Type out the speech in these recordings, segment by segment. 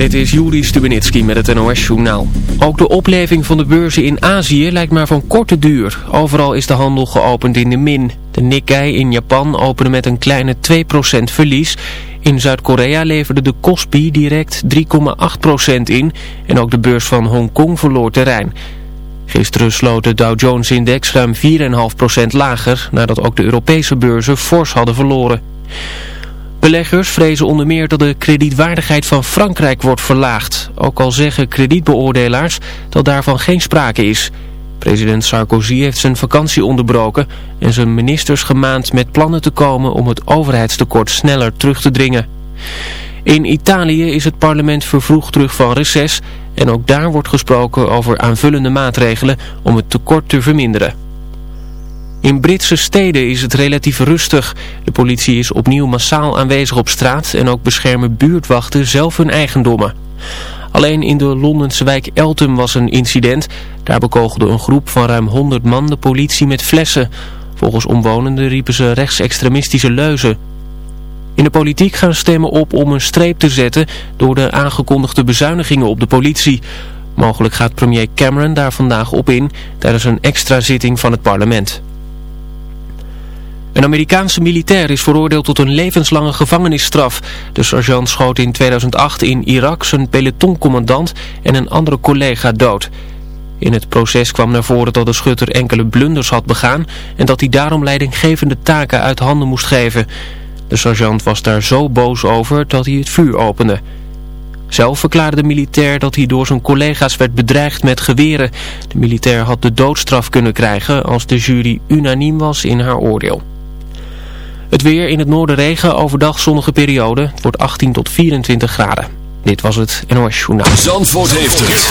Dit is Juri Stubenitski met het NOS-journaal. Ook de opleving van de beurzen in Azië lijkt maar van korte duur. Overal is de handel geopend in de min. De Nikkei in Japan opende met een kleine 2% verlies. In Zuid-Korea leverde de Kospi direct 3,8% in. En ook de beurs van Hongkong verloor terrein. Gisteren sloot de Dow Jones-index ruim 4,5% lager... nadat ook de Europese beurzen fors hadden verloren. Beleggers vrezen onder meer dat de kredietwaardigheid van Frankrijk wordt verlaagd. Ook al zeggen kredietbeoordelaars dat daarvan geen sprake is. President Sarkozy heeft zijn vakantie onderbroken en zijn ministers gemaand met plannen te komen om het overheidstekort sneller terug te dringen. In Italië is het parlement vervroegd terug van reces en ook daar wordt gesproken over aanvullende maatregelen om het tekort te verminderen. In Britse steden is het relatief rustig. De politie is opnieuw massaal aanwezig op straat en ook beschermen buurtwachten zelf hun eigendommen. Alleen in de Londense wijk Eltham was een incident. Daar bekogelde een groep van ruim 100 man de politie met flessen. Volgens omwonenden riepen ze rechtsextremistische leuzen. In de politiek gaan stemmen op om een streep te zetten door de aangekondigde bezuinigingen op de politie. Mogelijk gaat premier Cameron daar vandaag op in tijdens een extra zitting van het parlement. Een Amerikaanse militair is veroordeeld tot een levenslange gevangenisstraf. De sergeant schoot in 2008 in Irak zijn pelotoncommandant en een andere collega dood. In het proces kwam naar voren dat de schutter enkele blunders had begaan en dat hij daarom leidinggevende taken uit handen moest geven. De sergeant was daar zo boos over dat hij het vuur opende. Zelf verklaarde de militair dat hij door zijn collega's werd bedreigd met geweren. De militair had de doodstraf kunnen krijgen als de jury unaniem was in haar oordeel. Het weer in het noorden regen, overdag zonnige periode. Het wordt 18 tot 24 graden. Dit was het NOS Journaal. Zandvoort heeft het.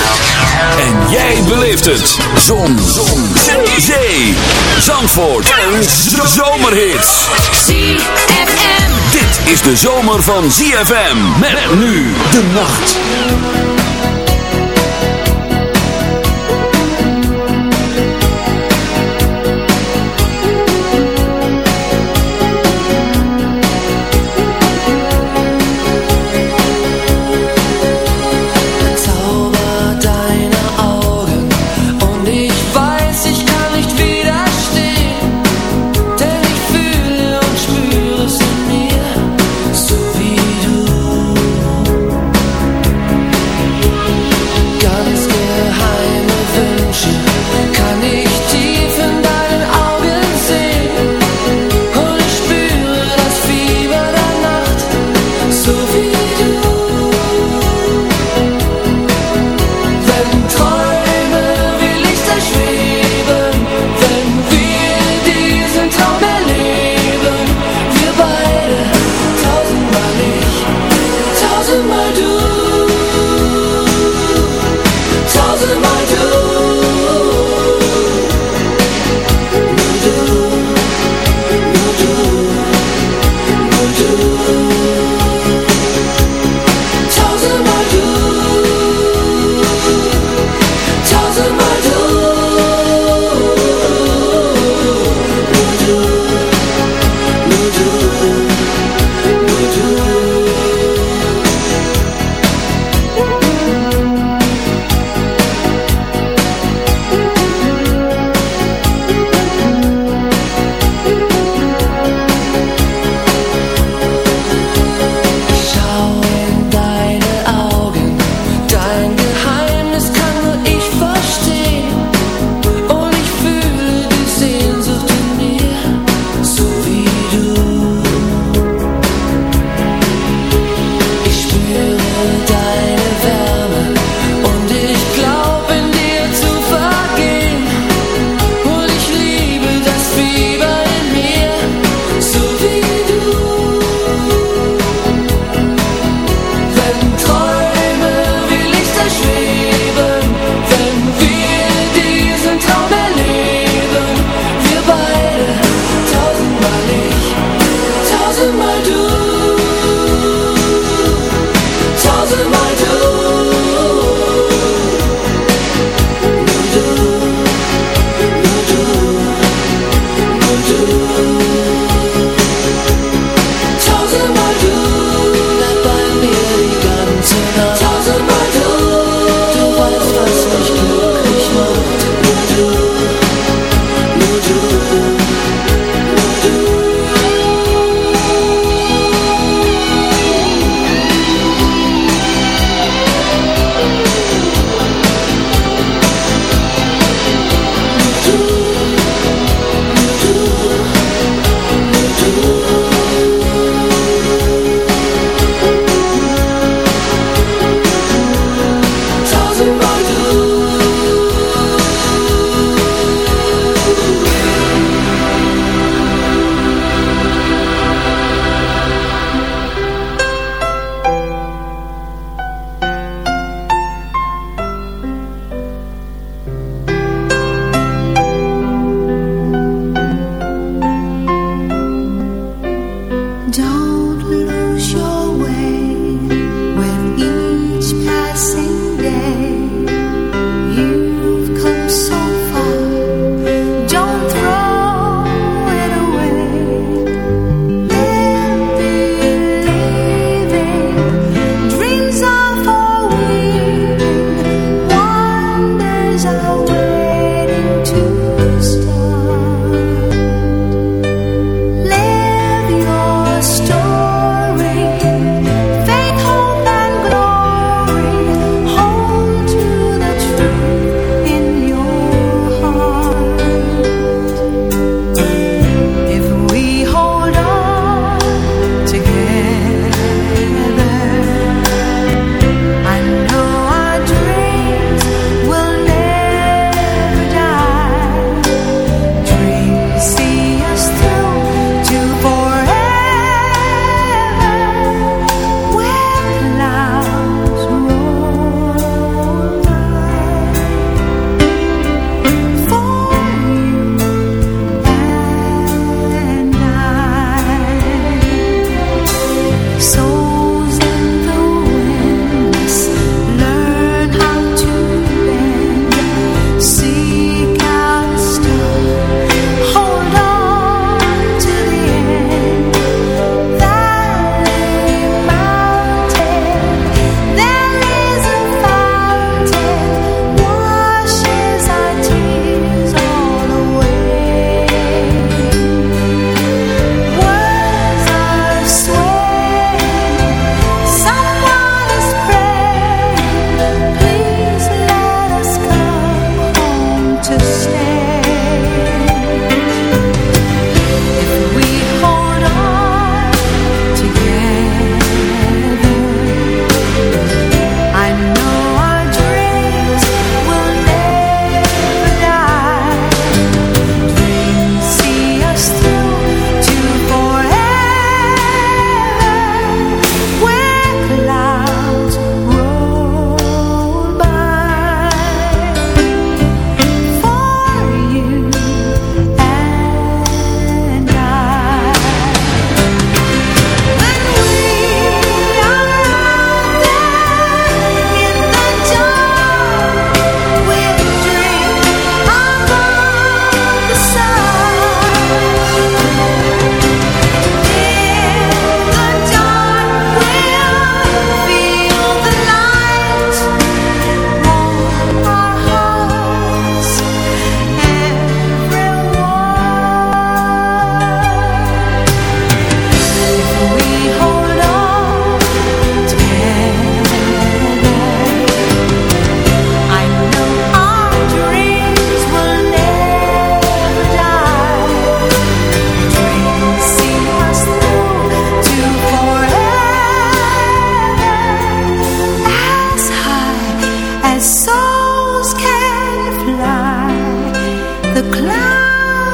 En jij beleeft het. Zon. Zon. Zee. Zee. Zandvoort. Een zomerhit. ZFM. Dit is de zomer van ZFM. Met nu de nacht.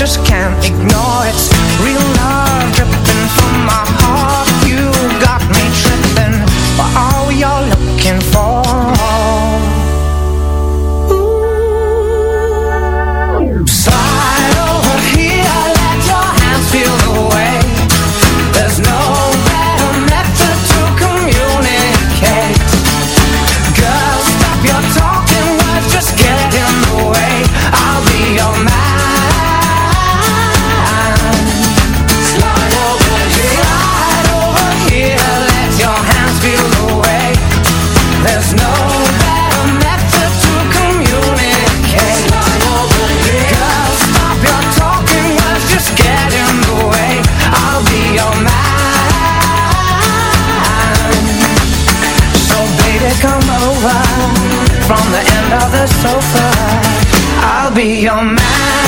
just can't ignore it. Real be your man.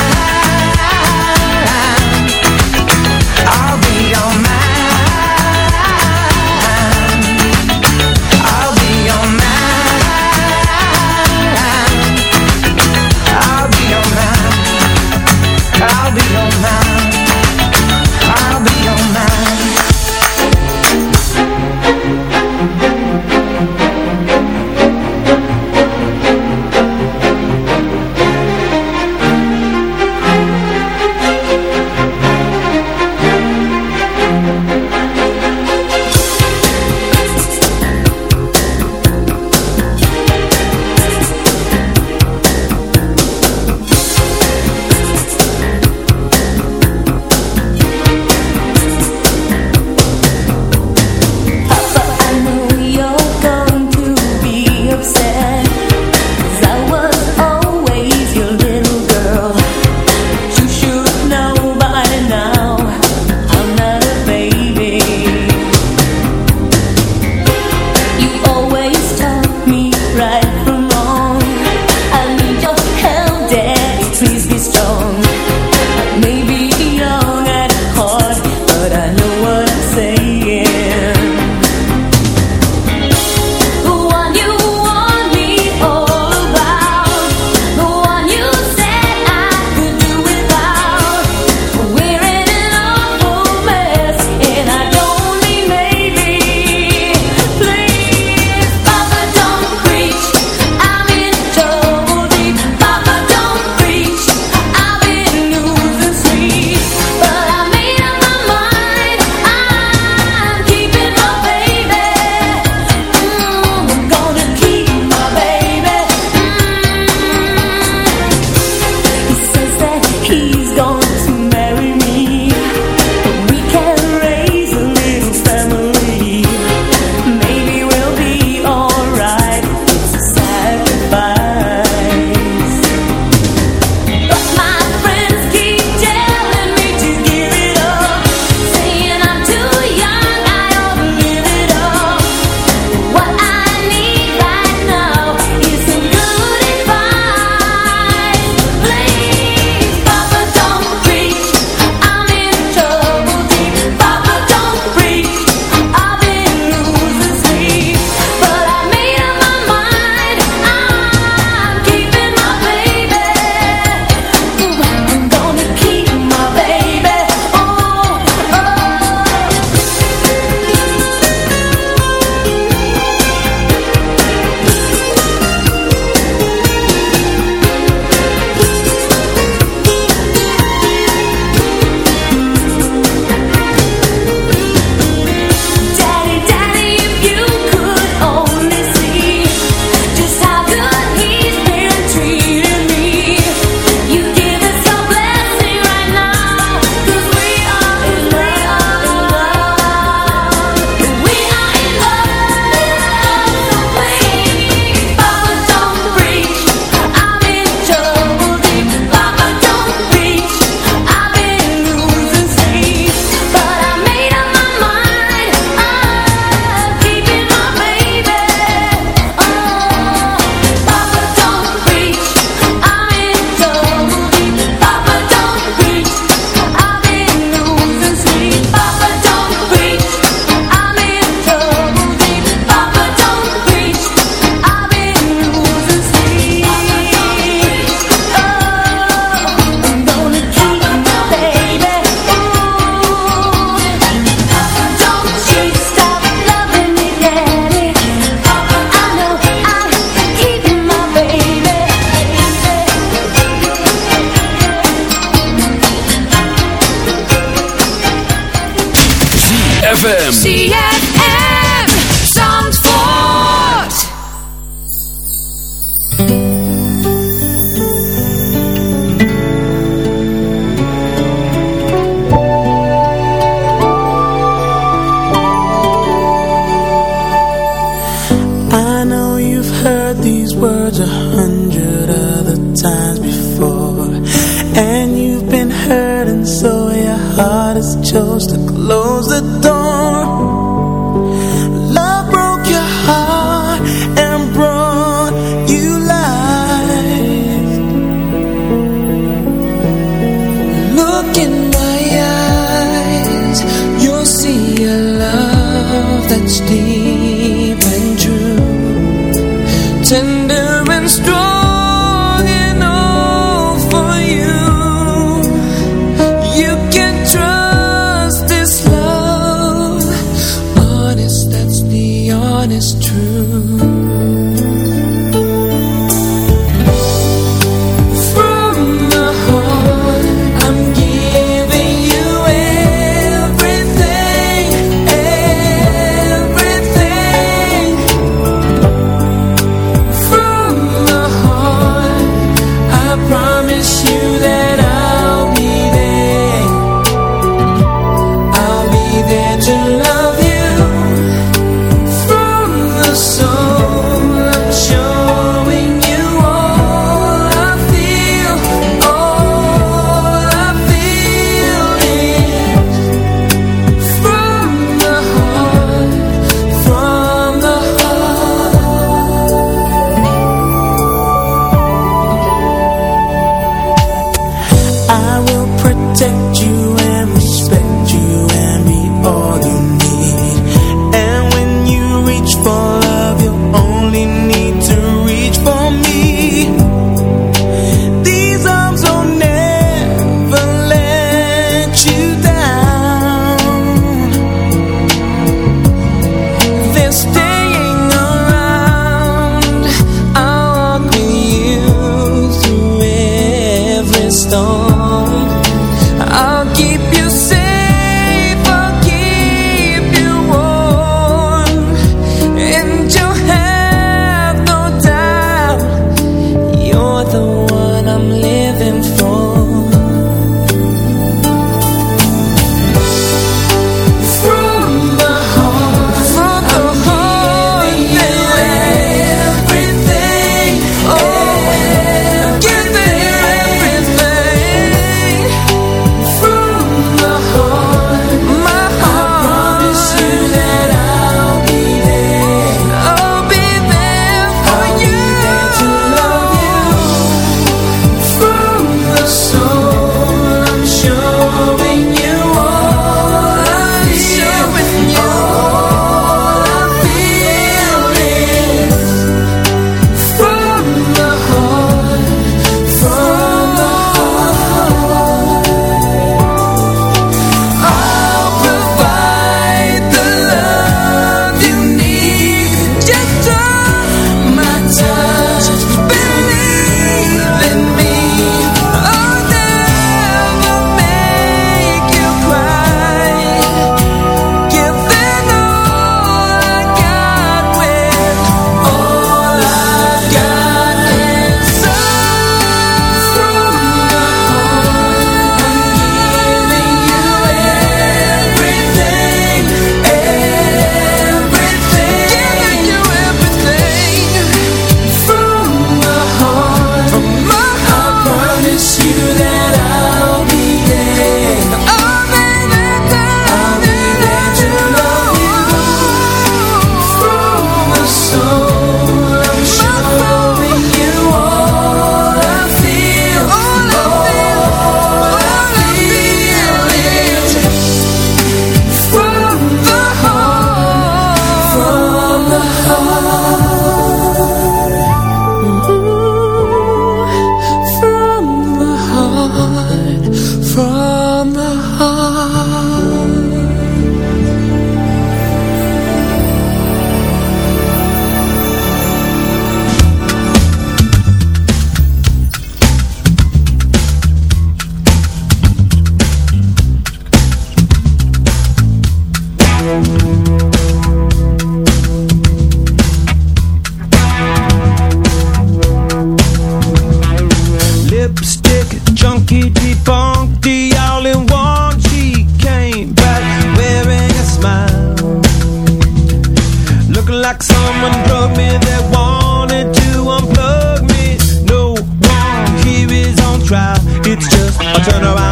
I turn around.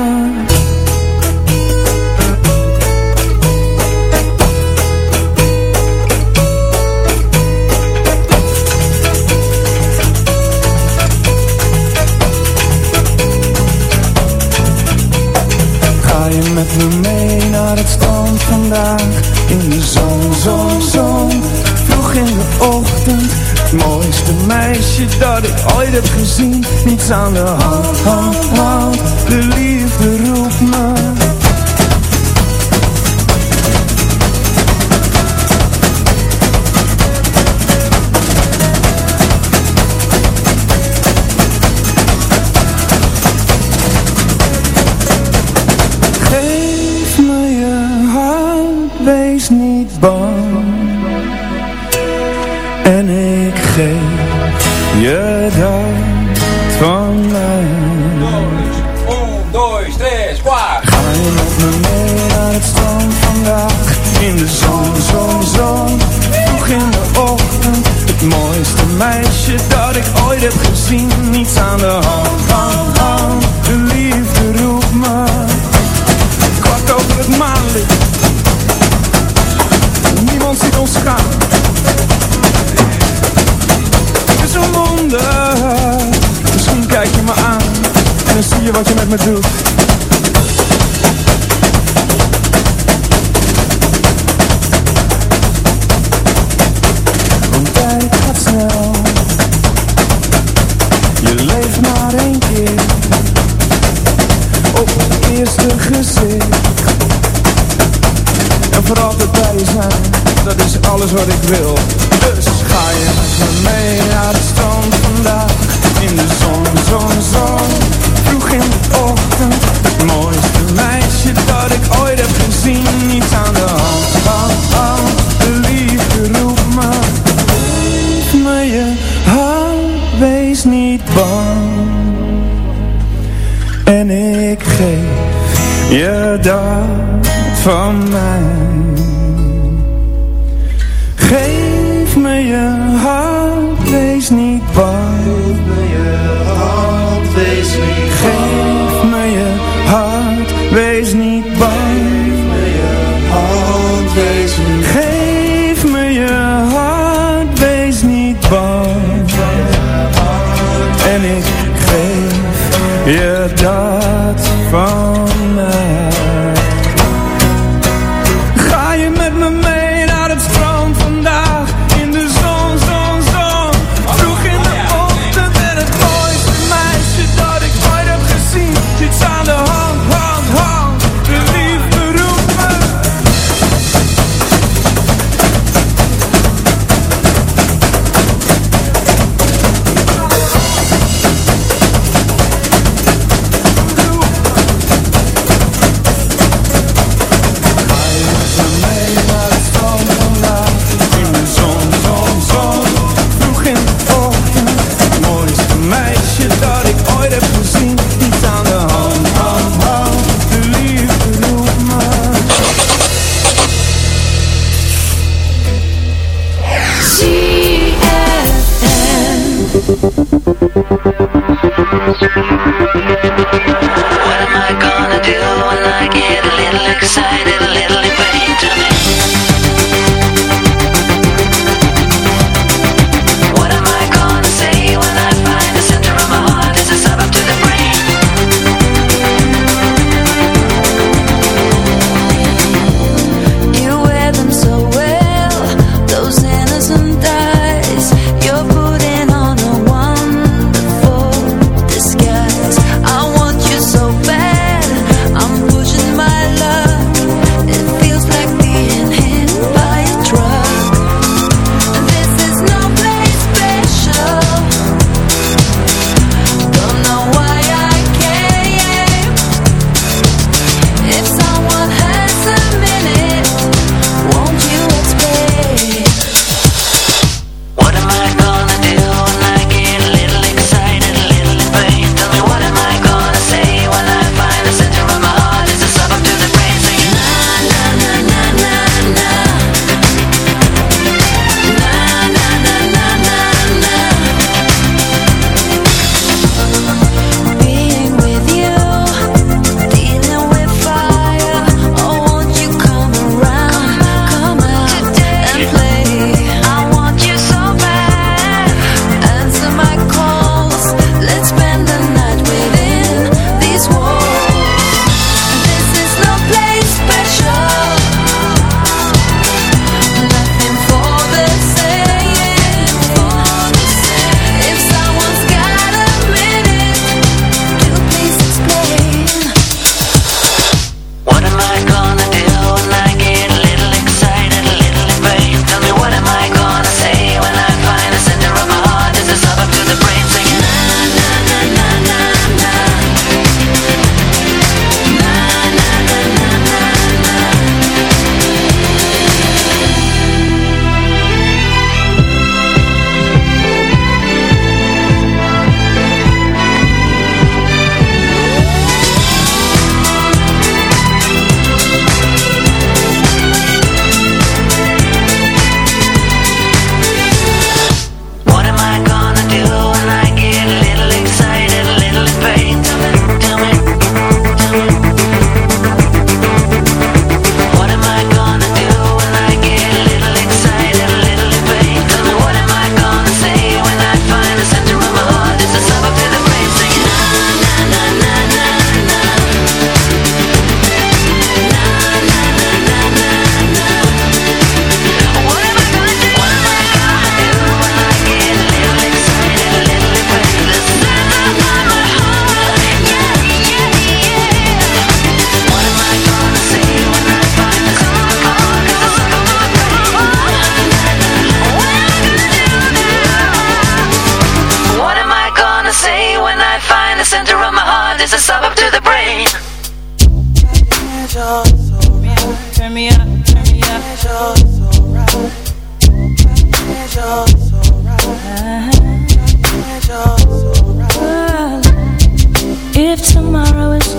on the home Tony Grill.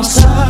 outside.